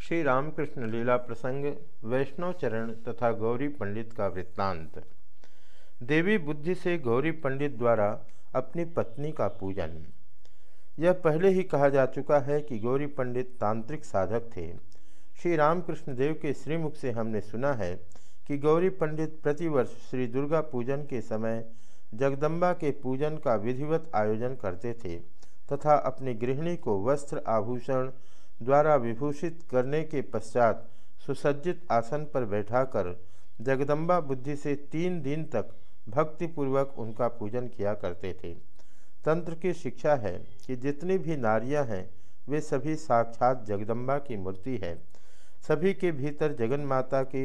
श्री रामकृष्ण लीला प्रसंग, वैष्णव चरण तथा गौरी पंडित का वृत्तांत। देवी बुद्धि से गौरी पंडित द्वारा अपनी पत्नी का पूजन। यह पहले ही कहा जा चुका है कि गौरी पंडित तांत्रिक साधक थे। श्री रामकृष्ण देव के श्रीमुख से हमने सुना है कि गौरी पंडित प्रतिवर्ष श्री दुर्गा पूजन के समय जगदम्बा के पूजन का विधिवत आयोजन करते थे तथा अपनी गृहिणी को वस्त्र आभूषण द्वारा विभूषित करने के पश्चात सुसज्जित आसन पर बैठाकर जगदम्बा बुद्धि से तीन दिन तक भक्तिपूर्वक उनका पूजन किया करते थे। तंत्र की शिक्षा है कि जितनी भी नारियाँ हैं, वे सभी साक्षात जगदम्बा की मूर्ति है। सभी के भीतर जगन माता की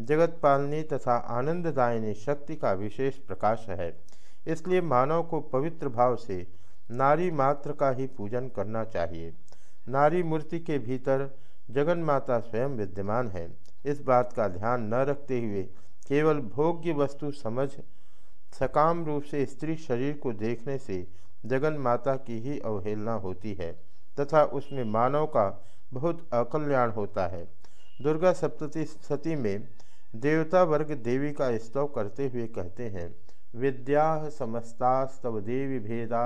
जगत पालनी तथा आनंददायिनी शक्ति का विशेष प्रकाश है। इसलिए मानव को पवित्र भाव से नारी मात्र का ही पूजन करना चाहिए। नारी मूर्ति के भीतर जगन माता स्वयं विद्यमान है। इस बात का ध्यान न रखते हुए केवल भोग्य वस्तु समझ, सकाम रूप से स्त्री शरीर को देखने से जगन माता की ही अवहेलना होती है, तथा उसमें मानव का बहुत अकल्याण होता है। दुर्गा सप्तती सती में देवता वर्ग देवी का स्तव करते हुए कहते हैं, विद्या समस्तास्तव देवी भेदा,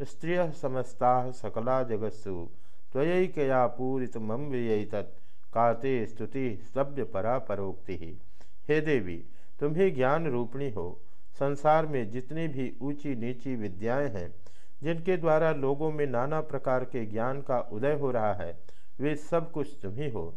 स्त्रिय समस्ता सकला जगत्सु। त्वयैकया पूरित मम व्ययितत् काते स्तुति स्तब्ध परा परोक्ति हे देवी, तुम्हें ज्ञान रूपणी हो। संसार में जितनी भी ऊँची नीची विद्याएँ हैं, जिनके द्वारा लोगों में नाना प्रकार के ज्ञान का उदय हो रहा है, वे सब कुछ तुम ही हो।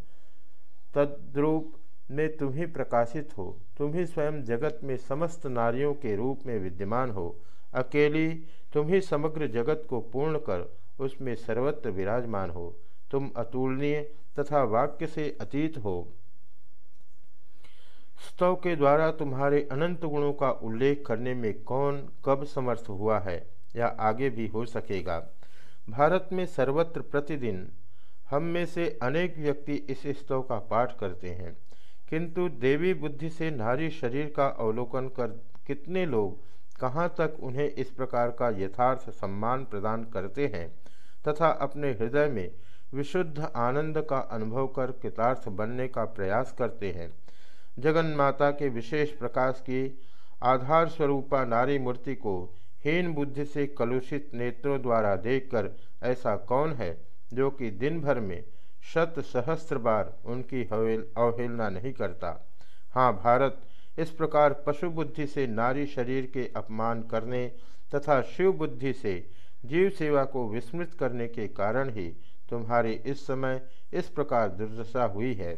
तद्रूप में तुम ही प्रकाशित हो। तुम ही स्वयं जगत में समस्त नारियों के रूप में विद्यमान हो। अकेली तुम ही समग्र जगत को पूर्ण कर उसमें सर्वत्र विराजमान हो। तुम अतुलनीय तथा वाक्य से अतीत हो। स्तव के द्वारा तुम्हारे अनंत गुणों का उल्लेख करने में कौन कब समर्थ हुआ है या आगे भी हो सकेगा? भारत में सर्वत्र प्रतिदिन हम में से अनेक व्यक्ति इस स्तव का पाठ करते हैं। किंतु देवी बुद्धि से नारी शरीर का अवलोकन कर कितने लोग कहाँ तक उन्हें इस प्रकार का यथार्थ सम्मान प्रदान करते हैं? तथा अपने हृदय में विशुद्ध आनंद का अनुभव कर कृतार्थ बनने का प्रयास करते हैं। जगन माता के विशेष प्रकाश की आधार स्वरूपा नारी मूर्ति को हीन बुद्धि से कलुषित नेत्रों द्वारा देखकर ऐसा कौन है जो कि दिन भर में शत सहस्त्र बार उनकी अवहेलना नहीं करता? हाँ भारत, इस प्रकार पशु बुद्धि से नारी शरीर के अपमान करने तथा शिव बुद्धि से जीव सेवा को विस्मृत करने के कारण ही तुम्हारी इस समय इस प्रकार दुर्दशा हुई है।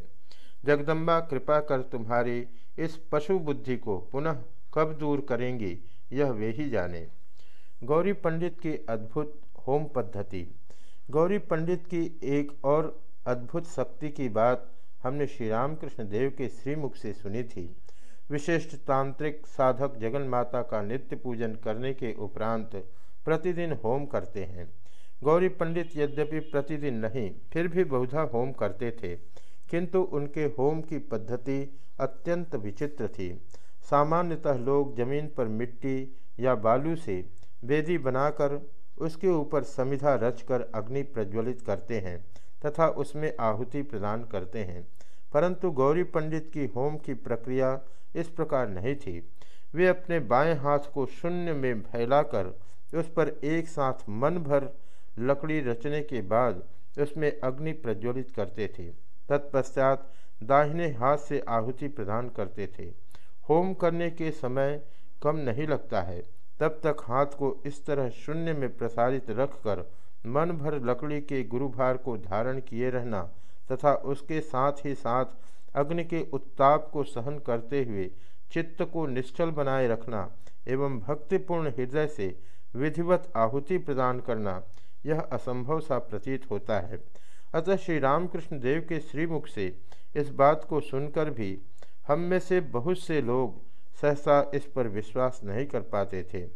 जगदम्बा, कृपा कर तुम्हारी इस पशु बुद्धि को पुनः कब दूर करेंगी, यह वे ही जाने। गौरी पंडित की अद्भुत होम पद्धति। गौरी पंडित की एक और अद्भुत शक्ति की बात हमने श्री रामकृष्ण देव के श्रीमुख से सुनी थी। विशिष्ट तांत्रिक साधक जगन माता का नित्य पूजन करने के उपरांत प्रतिदिन होम करते हैं। गौरी पंडित यद्यपि प्रतिदिन नहीं, फिर भी बहुधा होम करते थे। किंतु उनके होम की पद्धति अत्यंत विचित्र थी। सामान्यतः लोग ज़मीन पर मिट्टी या बालू से वेदी बनाकर उसके ऊपर समिधा रचकर अग्नि प्रज्वलित करते हैं तथा उसमें आहुति प्रदान करते हैं। परंतु गौरी पंडित की होम की प्रक्रिया इस प्रकार नहीं थी। वे अपने बाएँ हाथ को शून्य में फैलाकर उस पर एक साथ मन भर लकड़ी रचने के बाद उसमें अग्नि प्रज्वलित करते थे। तत्पश्चात दाहिने हाथ से आहुति प्रदान करते थे। होम करने के समय कम नहीं लगता है। तब तक हाथ को इस तरह शून्य में प्रसारित रखकर मन भर लकड़ी के गुरुभार को धारण किए रहना तथा उसके साथ ही साथ अग्नि के उत्ताप को सहन करते हुए चित्त को निश्चल बनाए रखना एवं भक्तिपूर्ण हृदय से विधिवत आहुति प्रदान करना यह असंभव सा प्रतीत होता है। अतः श्री रामकृष्ण देव के श्रीमुख से इस बात को सुनकर भी हम में से बहुत से लोग सहसा इस पर विश्वास नहीं कर पाते थे।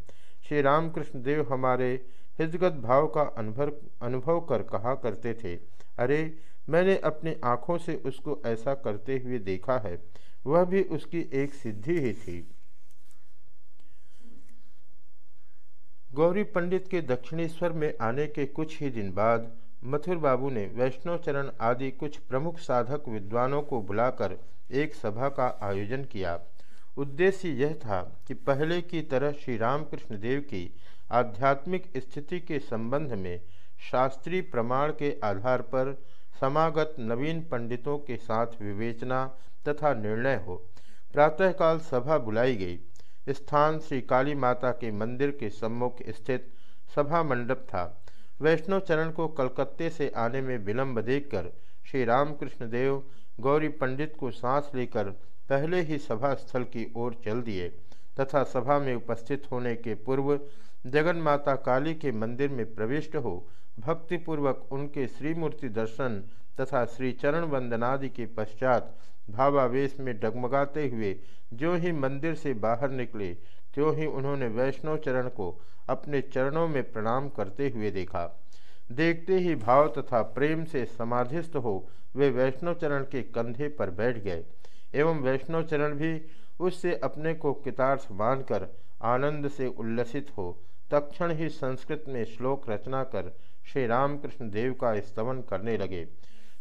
श्री रामकृष्ण देव हमारे हृदगत भाव का अनुभव अनुभव कर कहा करते थे, अरे, मैंने अपनी आँखों से उसको ऐसा करते हुए देखा है, वह भी उसकी एक सिद्धि ही थी। गौरी पंडित के दक्षिणेश्वर में आने के कुछ ही दिन बाद मथुर बाबू ने वैष्णव चरण आदि कुछ प्रमुख साधक विद्वानों को बुलाकर एक सभा का आयोजन किया। उद्देश्य यह था कि पहले की तरह श्री रामकृष्ण देव की आध्यात्मिक स्थिति के संबंध में शास्त्रीय प्रमाण के आधार पर समागत नवीन पंडितों के साथ विवेचना तथा निर्णय हो। प्रातःकाल सभा बुलाई गई। स्थान श्री काली माता के मंदिर के सम्मुख स्थित सभा मंडप था। वैष्णव चरण को कलकत्ते से आने में विलंब देखकर श्री रामकृष्ण देव गौरी पंडित को सांस लेकर पहले ही सभा स्थल की ओर चल दिए तथा सभा में उपस्थित होने के पूर्व जगन माता काली के मंदिर में प्रविष्ट हो भक्तिपूर्वक उनके श्रीमूर्ति दर्शन तथा श्री चरण वंदनादि के पश्चात भावावेश में डगमगाते हुए जो ही मंदिर से बाहर निकले त्यों ही उन्होंने वैष्णव चरण को अपने चरणों में प्रणाम करते हुए देखा। देखते ही भाव तथा प्रेम से समाधिस्थ हो वे वैष्णव चरण के कंधे पर बैठ गए, एवं वैष्णव चरण भी उससे अपने को कितार्थ मानकर आनंद से उल्लसित हो तक्षण ही संस्कृत में श्लोक रचना कर श्री रामकृष्ण देव का स्तवन करने लगे।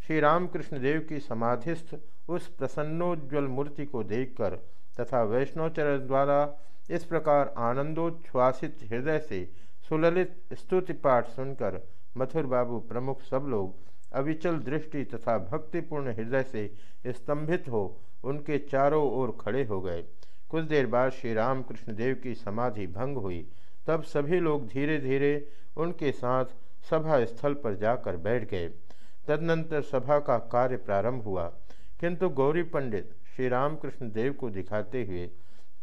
श्री रामकृष्ण देव की समाधिस्थ उस प्रसन्नोज्वल मूर्ति को देखकर तथा वैष्णवचरण द्वारा इस प्रकार आनंदोच्छ्वासित हृदय से सुललित स्तुति पाठ सुनकर मथुर बाबू प्रमुख सब लोग अविचल दृष्टि तथा भक्तिपूर्ण हृदय से स्तंभित हो उनके चारों ओर खड़े हो गए। कुछ देर बाद श्री रामकृष्ण देव की समाधि भंग हुई। तब सभी लोग धीरे धीरे उनके साथ सभा स्थल पर जाकर बैठ गए। तदनंतर सभा का कार्य प्रारंभ हुआ। किंतु गौरी पंडित श्री रामकृष्ण देव को दिखाते हुए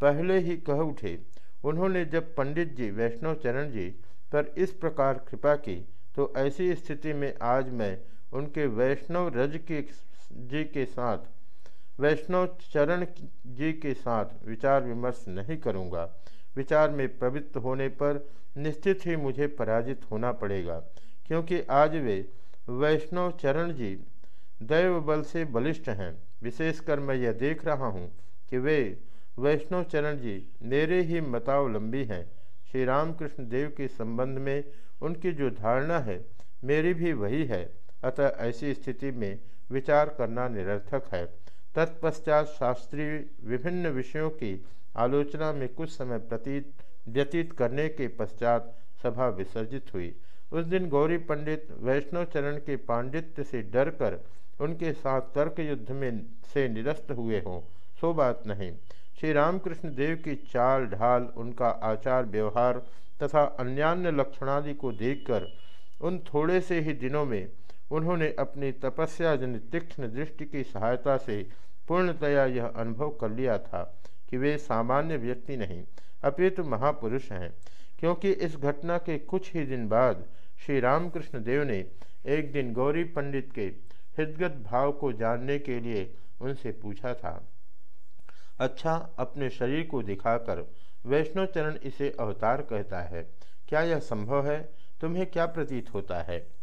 पहले ही कह उठे, उन्होंने जब पंडित जी, वैष्णव चरण जी पर इस प्रकार कृपा की तो ऐसी स्थिति में आज मैं उनके वैष्णव रज के जी के साथ, वैष्णव चरण जी के साथ विचार विमर्श नहीं करूँगा। विचार में प्रवृत्त होने पर निश्चित ही मुझे पराजित होना पड़ेगा, क्योंकि आज वे वैष्णव चरण जी दैव बल से बलिष्ठ हैं। विशेषकर मैं यह देख रहा हूँ कि वे वैष्णव चरण जी मेरे ही मतावलंबी हैं। श्री रामकृष्ण देव के संबंध में उनकी जो धारणा है, मेरी भी वही है। अतः ऐसी स्थिति में विचार करना निरर्थक है। तत्पश्चात शास्त्रीय विभिन्न विषयों की आलोचना में कुछ समय प्रतीत, व्यतीत करने के पश्चात सभा विसर्जित हुई। उस दिन गौरी पंडित वैष्णव चरण के पांडित्य से डरकर उनके साथ तर्क युद्ध में से निरस्त हुए हों, सो बात नहीं। श्री रामकृष्ण देव की चाल ढाल, उनका आचार व्यवहार तथा अन्यान्य लक्षणादि को देखकर उन थोड़े से ही दिनों में उन्होंने अपनी तपस्या जन तीक्ष्ण दृष्टि की सहायता से पूर्णतया यह अनुभव कर लिया था कि वे सामान्य व्यक्ति नहीं, अपितु महापुरुष हैं। क्योंकि इस घटना के कुछ ही दिन बाद श्री रामकृष्ण देव ने एक दिन गौरी पंडित के हृदगत भाव को जानने के लिए उनसे पूछा था। अच्छा अपने शरीर को दिखाकर वैष्णो चरण इसे अवतार कहता है। क्या यह संभव है? तुम्हें क्या प्रतीत होता है?